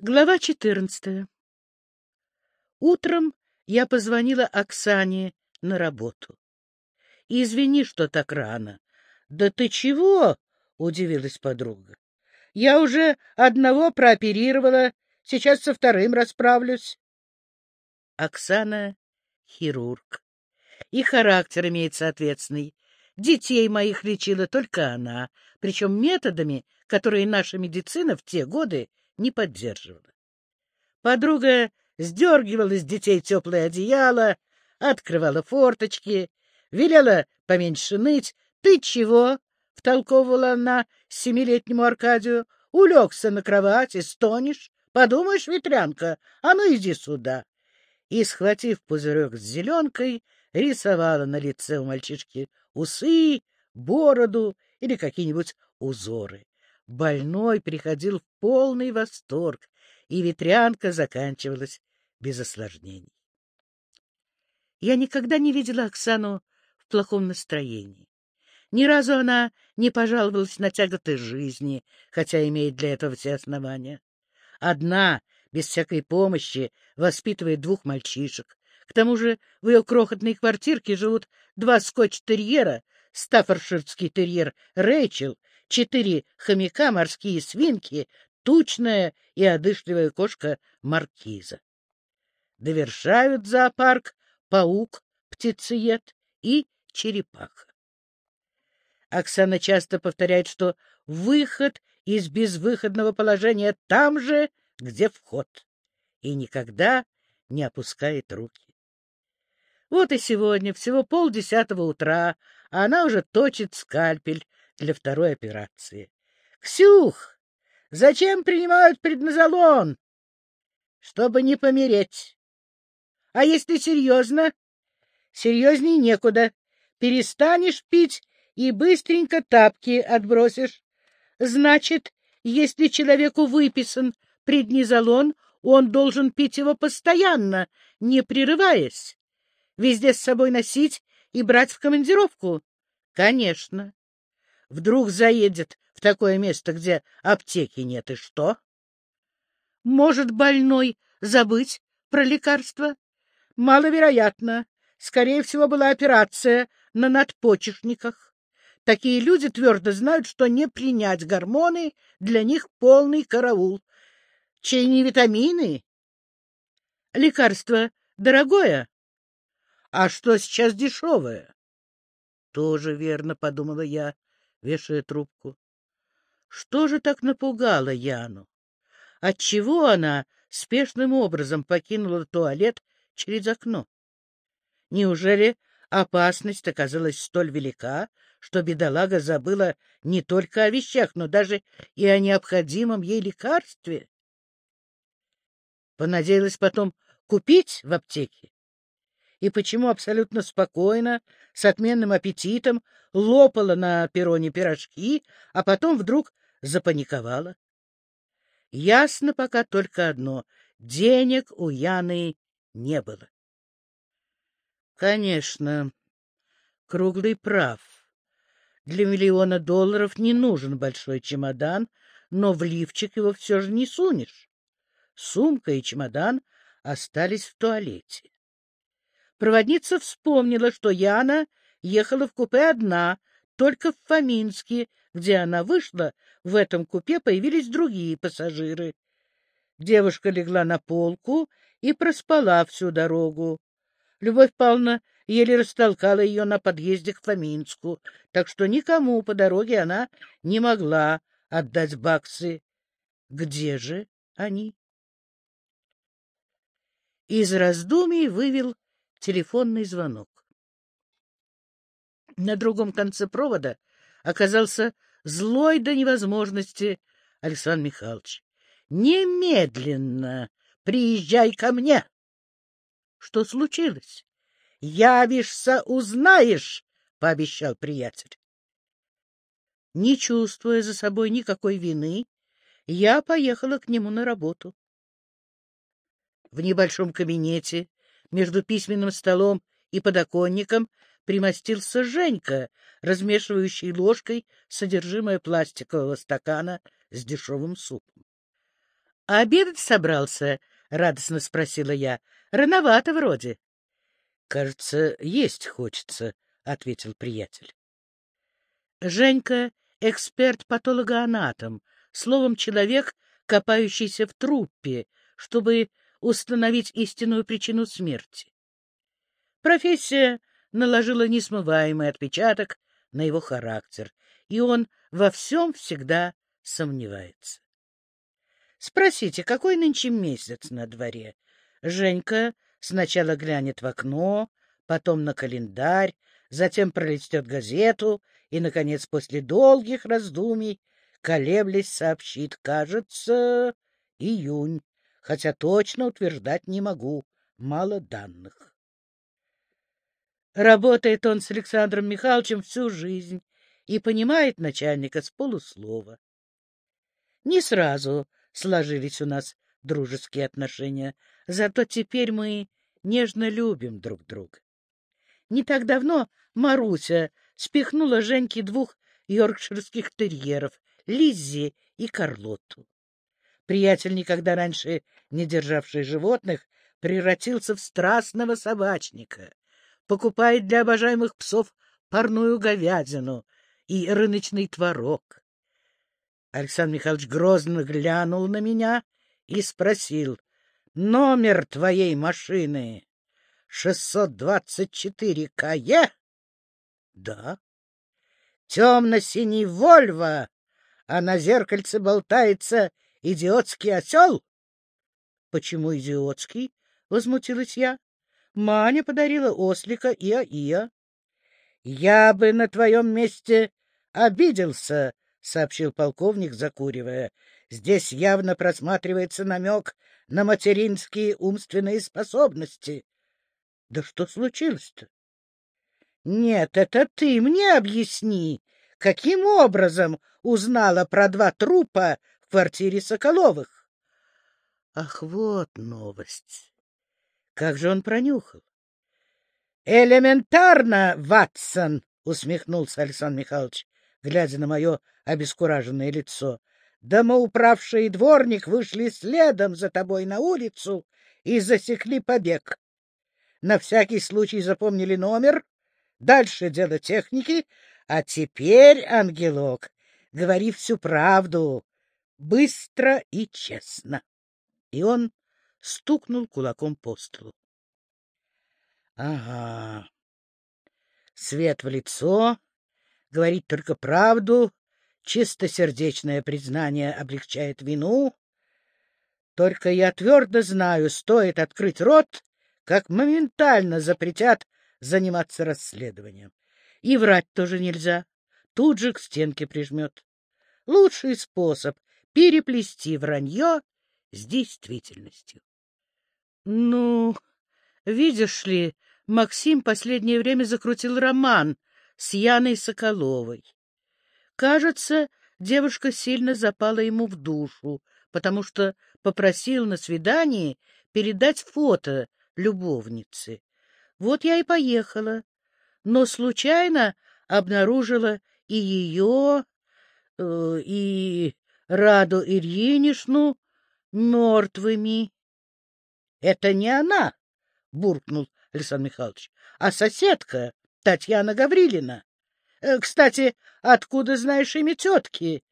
Глава четырнадцатая. Утром я позвонила Оксане на работу. — Извини, что так рано. — Да ты чего? — удивилась подруга. — Я уже одного прооперировала, сейчас со вторым расправлюсь. Оксана — хирург. И характер имеет соответственный. Детей моих лечила только она, причем методами, которые наша медицина в те годы не поддерживала. Подруга сдергивала с детей теплое одеяло, открывала форточки, велела поменьше ныть. — Ты чего? — втолковывала она семилетнему Аркадию. — Улегся на кровати, стонешь. Подумаешь, ветрянка, а ну иди сюда. И, схватив пузырек с зеленкой, рисовала на лице у мальчишки усы, бороду или какие-нибудь узоры. Больной приходил в полный восторг, и ветрянка заканчивалась без осложнений. Я никогда не видела Оксану в плохом настроении. Ни разу она не пожаловалась на тяготы жизни, хотя имеет для этого все основания. Одна, без всякой помощи, воспитывает двух мальчишек. К тому же в ее крохотной квартирке живут два скотч-терьера, стаффорширский терьер Рэйчел четыре хомяка, морские свинки, тучная и одышливая кошка Маркиза. Довершают зоопарк паук, птицеед и черепаха. Оксана часто повторяет, что выход из безвыходного положения там же, где вход, и никогда не опускает руки. Вот и сегодня, всего полдесятого утра, а она уже точит скальпель для второй операции. — Ксюх, зачем принимают предназолон? — Чтобы не помереть. — А если серьезно? — Серьезней некуда. Перестанешь пить и быстренько тапки отбросишь. Значит, если человеку выписан преднизолон, он должен пить его постоянно, не прерываясь. Везде с собой носить и брать в командировку? Конечно. Вдруг заедет в такое место, где аптеки нет, и что? Может больной забыть про лекарство? Маловероятно. Скорее всего, была операция на надпочечниках. Такие люди твердо знают, что не принять гормоны для них полный караул. Чей не витамины? Лекарство дорогое? А что сейчас дешевое? Тоже верно, подумала я вешая трубку. Что же так напугало Яну? Отчего она спешным образом покинула туалет через окно? Неужели опасность оказалась столь велика, что бедолага забыла не только о вещах, но даже и о необходимом ей лекарстве? Понадеялась потом купить в аптеке? И почему абсолютно спокойно, с отменным аппетитом, лопала на перроне пирожки, а потом вдруг запаниковала. Ясно пока только одно — денег у Яны не было. Конечно, Круглый прав. Для миллиона долларов не нужен большой чемодан, но в лифчик его все же не сунешь. Сумка и чемодан остались в туалете. Проводница вспомнила, что Яна ехала в купе одна, только в Фоминске, где она вышла, в этом купе появились другие пассажиры. Девушка легла на полку и проспала всю дорогу. Любовь Павловна еле растолкала ее на подъезде к Фоминску, так что никому по дороге она не могла отдать баксы. Где же они? Из раздумий вывел телефонный звонок. На другом конце провода оказался злой до невозможности Александр Михайлович. — Немедленно приезжай ко мне! — Что случилось? — Явишься, узнаешь, — пообещал приятель. Не чувствуя за собой никакой вины, я поехала к нему на работу. В небольшом кабинете между письменным столом и подоконником примостился Женька, размешивающий ложкой содержимое пластикового стакана с дешевым супом. А обедать собрался? — радостно спросила я. — Рановато вроде. — Кажется, есть хочется, — ответил приятель. Женька — эксперт-патологоанатом, словом, человек, копающийся в труппе, чтобы установить истинную причину смерти. Профессия наложила несмываемый отпечаток на его характер, и он во всем всегда сомневается. Спросите, какой нынче месяц на дворе? Женька сначала глянет в окно, потом на календарь, затем пролистет газету и, наконец, после долгих раздумий, колеблясь, сообщит, кажется, июнь, хотя точно утверждать не могу, мало данных. Работает он с Александром Михайловичем всю жизнь и понимает начальника с полуслова. Не сразу сложились у нас дружеские отношения, зато теперь мы нежно любим друг друга. Не так давно Маруся спихнула Женьке двух йоркширских терьеров, Лиззи и Карлотту. Приятель, никогда раньше не державший животных, превратился в страстного собачника, покупает для обожаемых псов парную говядину и рыночный творог. Александр Михайлович грозно глянул на меня и спросил, «Номер твоей машины 624 КЕ?» «Да». «Темно-синий Вольво, а на зеркальце болтается идиотский осел?» «Почему идиотский?» — возмутилась я. «Маня подарила ослика Иа-Иа». «Я бы на твоем месте обиделся», — сообщил полковник, закуривая. — Здесь явно просматривается намек на материнские умственные способности. — Да что случилось-то? — Нет, это ты мне объясни, каким образом узнала про два трупа квартире Соколовых? — Ах, вот новость! Как же он пронюхал? — Элементарно, Ватсон! — усмехнулся Александр Михайлович глядя на мое обескураженное лицо. Домоуправший дворник вышли следом за тобой на улицу и засекли побег. На всякий случай запомнили номер. Дальше дело техники. А теперь, ангелок, говори всю правду, быстро и честно. И он стукнул кулаком по столу. Ага. Свет в лицо, говорить только правду, чистосердечное признание облегчает вину. Только я твердо знаю, стоит открыть рот, как моментально запретят заниматься расследованием. И врать тоже нельзя, тут же к стенке прижмет. Лучший способ — переплести вранье с действительностью. Ну, видишь ли, Максим последнее время закрутил роман с Яной Соколовой. Кажется, девушка сильно запала ему в душу, потому что попросил на свидании передать фото любовницы. Вот я и поехала, но случайно обнаружила и ее, э, и Раду Ильинишну мертвыми. — Это не она, — буркнул Александр Михайлович, — а соседка Татьяна Гаврилина. Э, кстати, откуда знаешь имя тетки?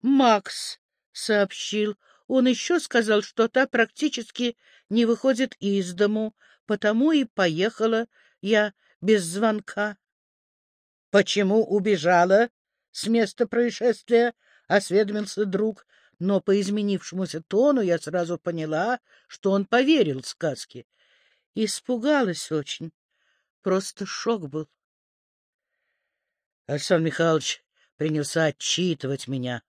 Макс сообщил. Он еще сказал, что та практически не выходит из дому, потому и поехала я без звонка. — Почему убежала с места происшествия? — осведомился друг, но по изменившемуся тону я сразу поняла, что он поверил сказке. Испугалась очень. Просто шок был. Александр Михайлович принялся отчитывать меня.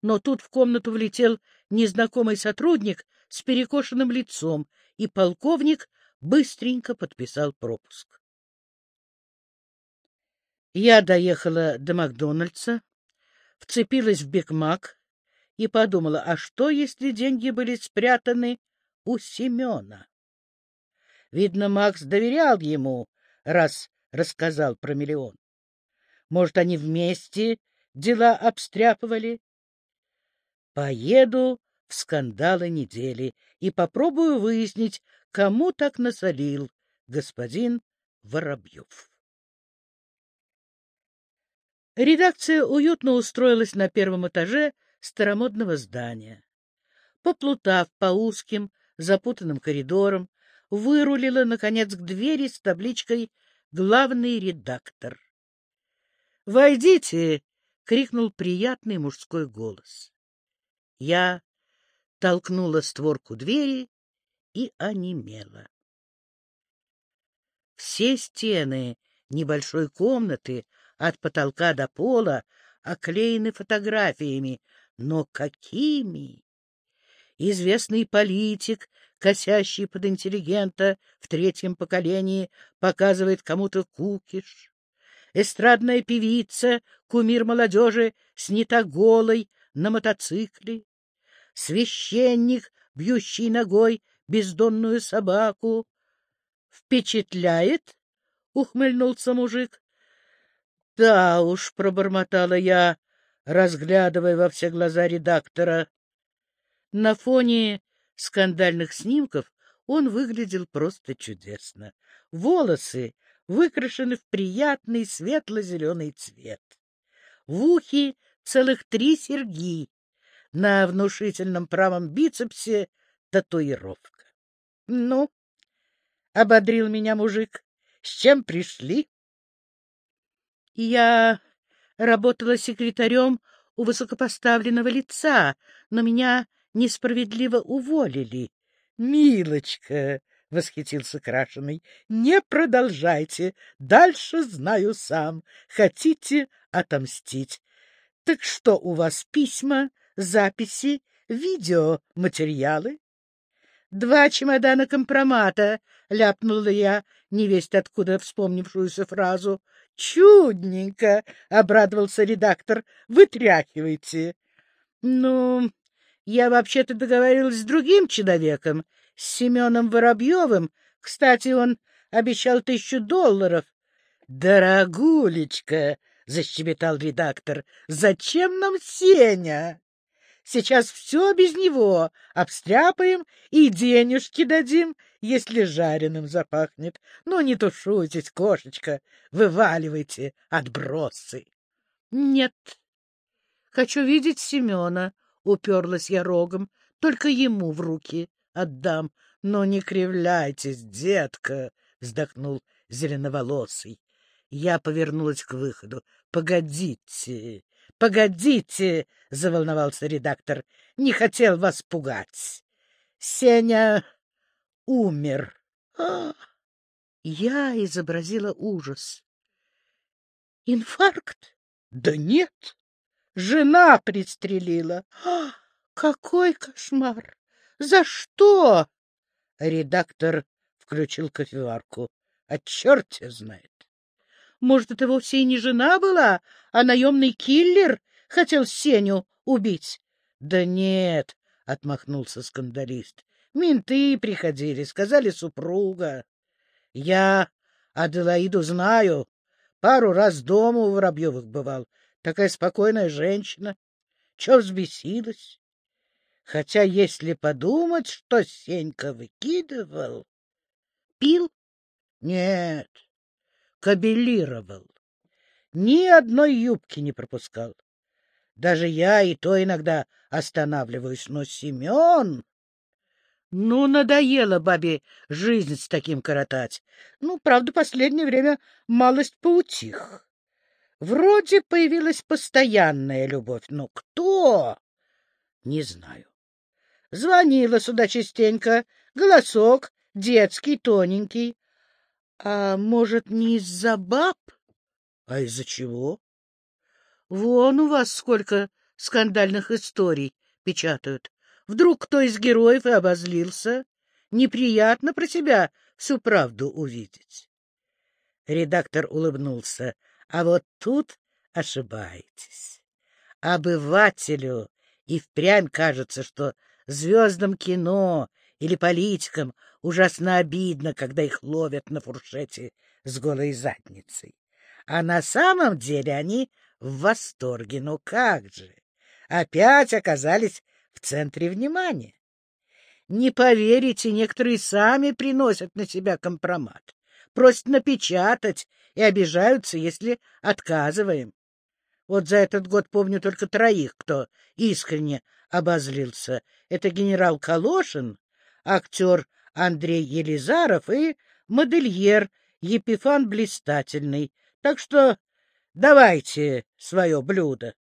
Но тут в комнату влетел незнакомый сотрудник с перекошенным лицом, и полковник быстренько подписал пропуск. Я доехала до Макдональдса, вцепилась в Бигмак и подумала, а что, если деньги были спрятаны у Семена? Видно, Макс доверял ему, раз рассказал про миллион. Может, они вместе дела обстряпывали? Поеду в скандалы недели и попробую выяснить, кому так насолил господин Воробьев. Редакция уютно устроилась на первом этаже старомодного здания. Поплутав по узким, запутанным коридорам, вырулила, наконец, к двери с табличкой «Главный редактор». «Войдите!» — крикнул приятный мужской голос. Я толкнула створку двери и онемела. Все стены небольшой комнаты от потолка до пола оклеены фотографиями, но какими! Известный политик, косящий под интеллигента в третьем поколении, показывает кому-то кукиш. Эстрадная певица, кумир молодежи, снята голой на мотоцикле. Священник, бьющий ногой бездонную собаку. «Впечатляет?» — ухмыльнулся мужик. Да уж, — пробормотала я, разглядывая во все глаза редактора. На фоне скандальных снимков он выглядел просто чудесно. Волосы выкрашены в приятный светло-зеленый цвет. В ухе целых три серьги. На внушительном правом бицепсе татуировка. — Ну, — ободрил меня мужик, — с чем пришли? Я работала секретарем у высокопоставленного лица, но меня несправедливо уволили. — Милочка! — восхитился Крашеный. — Не продолжайте. Дальше знаю сам. Хотите отомстить. Так что у вас письма, записи, видеоматериалы? Два чемодана компромата, — ляпнула я, невесть откуда вспомнившуюся фразу. — Чудненько, — обрадовался редактор, — вытряхивайте. — Ну, я вообще-то договорилась с другим человеком, с Семеном Воробьевым. Кстати, он обещал тысячу долларов. — Дорогулечка, — защебетал редактор, — зачем нам Сеня? Сейчас все без него обстряпаем и денежки дадим, если жареным запахнет. Ну, не тушуйтесь, кошечка, вываливайте отбросы. — Нет, хочу видеть Семена, — уперлась я рогом, — только ему в руки отдам. — Но не кривляйтесь, детка, — вздохнул зеленоволосый. Я повернулась к выходу. — Погодите, — Погодите, — заволновался редактор, — не хотел вас пугать. Сеня умер. А! Я изобразила ужас. Инфаркт? Да нет. Жена пристрелила. А, какой кошмар! За что? Редактор включил кофеварку. А черт знает. Может, это вовсе и не жена была, а наемный киллер хотел Сеню убить? — Да нет, — отмахнулся скандалист. — Менты приходили, сказали супруга. Я Аделаиду знаю. Пару раз дома у Воробьевых бывал. Такая спокойная женщина. Че взбесилась? Хотя, если подумать, что Сенька выкидывал... Пил? Нет, кабелировал. Ни одной юбки не пропускал. Даже я и то иногда останавливаюсь, но Семен... Ну, надоело бабе жизнь с таким коротать. Ну, правда, последнее время малость поутих. Вроде появилась постоянная любовь, но кто? Не знаю. Звонила сюда частенько, голосок детский, тоненький. А может, не из-за баб? А из-за чего? Вон у вас сколько скандальных историй печатают. Вдруг кто из героев и обозлился? Неприятно про себя всю правду увидеть. Редактор улыбнулся. А вот тут ошибаетесь. Обывателю и впрямь кажется, что звездам кино или политикам ужасно обидно, когда их ловят на фуршете с голой задницей. А на самом деле они в восторге. Ну как же! Опять оказались в центре внимания. Не поверите, некоторые сами приносят на себя компромат, просят напечатать и обижаются, если отказываем. Вот за этот год помню только троих, кто искренне обозлился. Это генерал Калошин, актер Андрей Елизаров и модельер Епифан Блистательный. Так что давайте свое блюдо.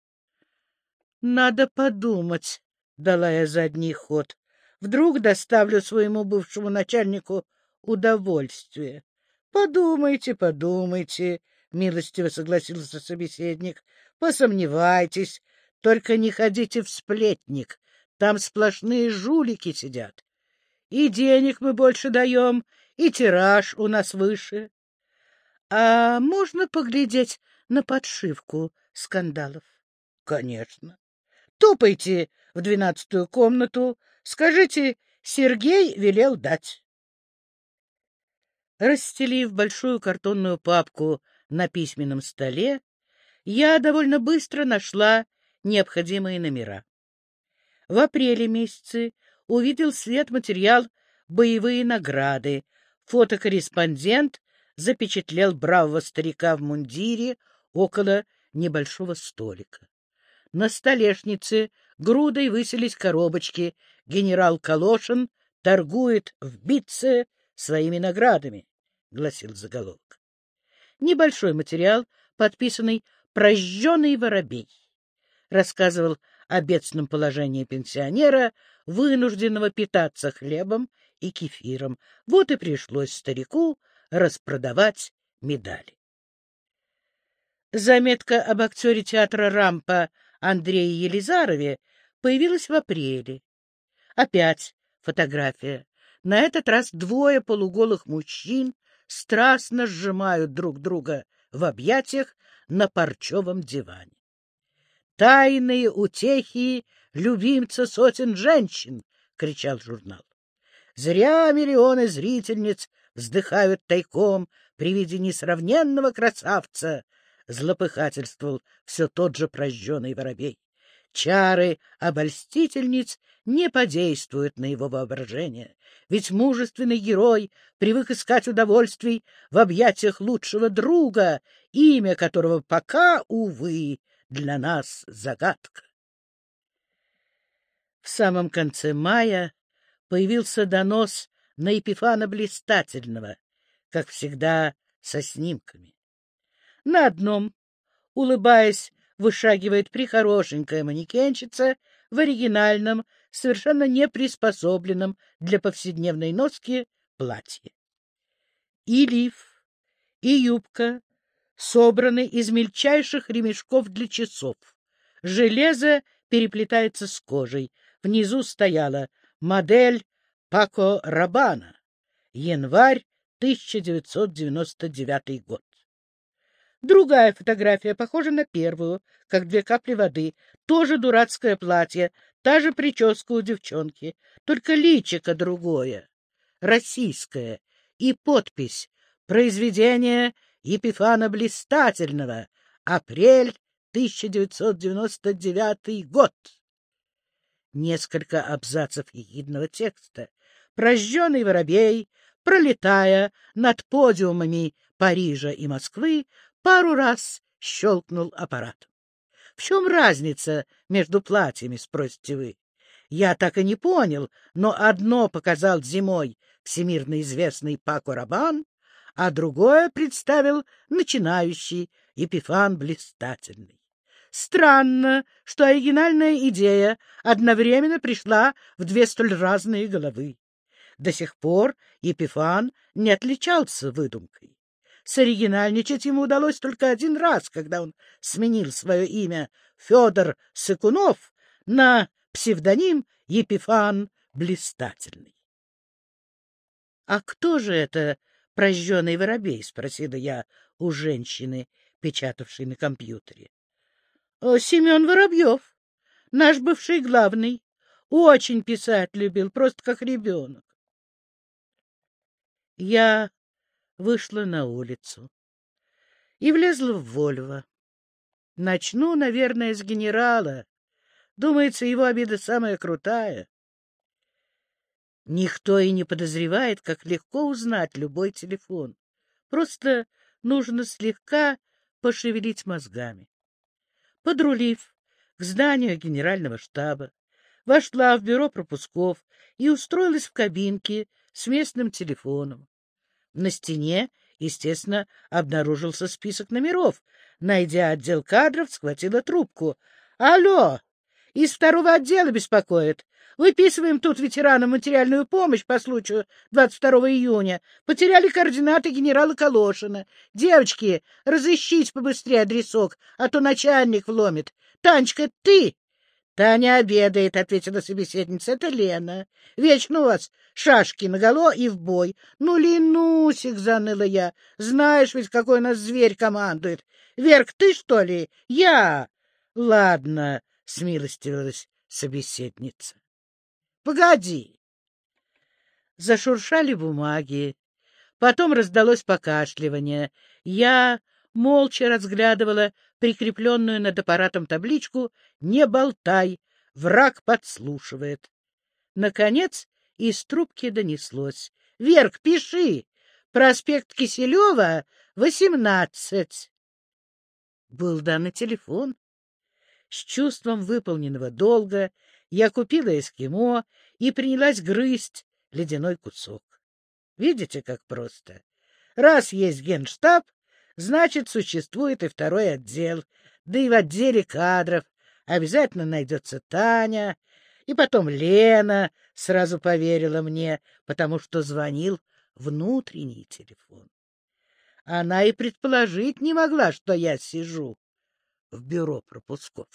— Надо подумать, — дала я задний ход. Вдруг доставлю своему бывшему начальнику удовольствие. — Подумайте, подумайте, — милостиво согласился собеседник. — Посомневайтесь, только не ходите в сплетник. Там сплошные жулики сидят. И денег мы больше даем, и тираж у нас выше. А можно поглядеть на подшивку скандалов? — Конечно. Топайте в двенадцатую комнату, скажите, Сергей велел дать. Расстелив большую картонную папку на письменном столе, я довольно быстро нашла необходимые номера. В апреле месяце увидел свет материал «Боевые награды». Фотокорреспондент запечатлел бравого старика в мундире около небольшого столика. На столешнице грудой высились коробочки. Генерал Калошин торгует в битце своими наградами, — гласил заголовок. Небольшой материал, подписанный «Прожженный воробей», рассказывал о бедственном положении пенсионера, вынужденного питаться хлебом и кефиром. Вот и пришлось старику распродавать медали. Заметка об актере театра «Рампа» Андрее Елизарове появилась в апреле. Опять фотография. На этот раз двое полуголых мужчин страстно сжимают друг друга в объятиях на парчевом диване. «Тайные утехи любимца сотен женщин!» — кричал журнал. Зря миллионы зрительниц вздыхают тайком при виде несравненного красавца, злопыхательствовал все тот же прожженный воробей. Чары обольстительниц не подействуют на его воображение, ведь мужественный герой привык искать удовольствий в объятиях лучшего друга, имя которого пока, увы, для нас загадка. В самом конце мая появился донос на Епифана Блистательного, как всегда со снимками. На одном, улыбаясь, вышагивает прихорошенькая манекенщица в оригинальном, совершенно не приспособленном для повседневной носки платье. И лиф, и юбка собраны из мельчайших ремешков для часов. Железо переплетается с кожей. Внизу стояла модель Пако Рабана. Январь 1999 год. Другая фотография похожа на первую, как две капли воды. Тоже дурацкое платье, та же прическа у девчонки, только личико другое, российское, и подпись «Произведение Епифана Блистательного. Апрель 1999 год». Несколько абзацев ехидного текста. Прожженный воробей, пролетая над подиумами Парижа и Москвы, пару раз щелкнул аппарат. В чем разница между платьями, спросите вы? Я так и не понял, но одно показал зимой всемирно известный Пако Рабан, а другое представил начинающий Епифан Блистательный. Странно, что оригинальная идея одновременно пришла в две столь разные головы. До сих пор Епифан не отличался выдумкой. Соригинальничать ему удалось только один раз, когда он сменил свое имя Федор Сыкунов на псевдоним Епифан Блистательный. — А кто же это прожженный воробей? — спросила я у женщины, печатавшей на компьютере. — Семен Воробьев, наш бывший главный. Очень писать любил, просто как ребенок. Я вышла на улицу и влезла в Вольво. Начну, наверное, с генерала. Думается, его обида самая крутая. Никто и не подозревает, как легко узнать любой телефон. Просто нужно слегка пошевелить мозгами. Подрулив к зданию генерального штаба, вошла в бюро пропусков и устроилась в кабинке с местным телефоном. На стене, естественно, обнаружился список номеров. Найдя отдел кадров, схватила трубку. — Алло! Из второго отдела беспокоит. Выписываем тут ветеранам материальную помощь по случаю 22 июня. Потеряли координаты генерала Калошина. Девочки, разыщите побыстрее адресок, а то начальник вломит. Танечка, ты? Таня обедает, — ответила собеседница. Это Лена. Вечно у вас шашки наголо и в бой. Ну, Ленусик, — заныла я. Знаешь ведь, какой нас зверь командует. Верк, ты, что ли? Я. Ладно, — смилостивилась собеседница. Погоди. Зашуршали бумаги. Потом раздалось покашливание. Я молча разглядывала прикрепленную над аппаратом табличку «Не болтай, враг подслушивает». Наконец из трубки донеслось. — Верк, пиши! Проспект Киселева, восемнадцать. Был данный телефон. С чувством выполненного долга я купила эскимо и принялась грызть ледяной кусок. Видите, как просто? Раз есть генштаб, значит, существует и второй отдел, да и в отделе кадров обязательно найдется Таня, и потом Лена сразу поверила мне, потому что звонил внутренний телефон. Она и предположить не могла, что я сижу в бюро пропусков.